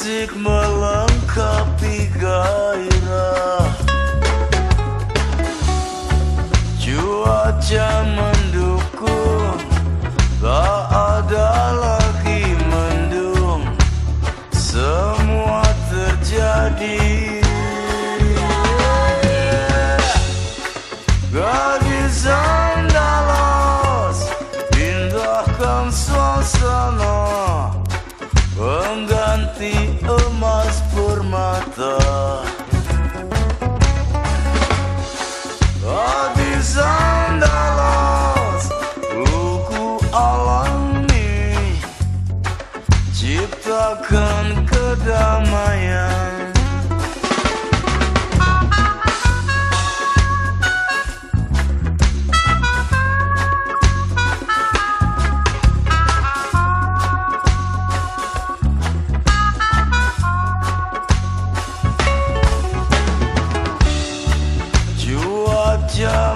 Musik melengkapi gairah. Cuaca mendukung Tak ada lagi mendung. Semua terjadi. nanti emas permata. Hati luku alami. Ciptakan kedamaian.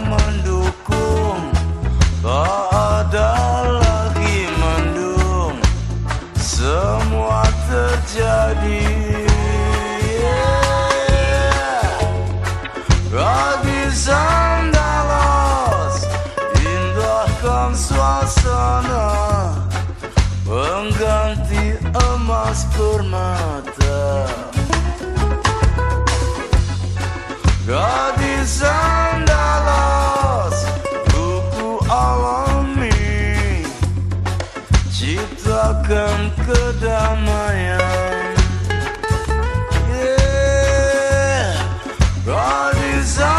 mendukung. Tak ada lagi mendung. Semua terjadi. Pengganti emas permata. Ciptakan kedamaian Yeah. Gadis Andalas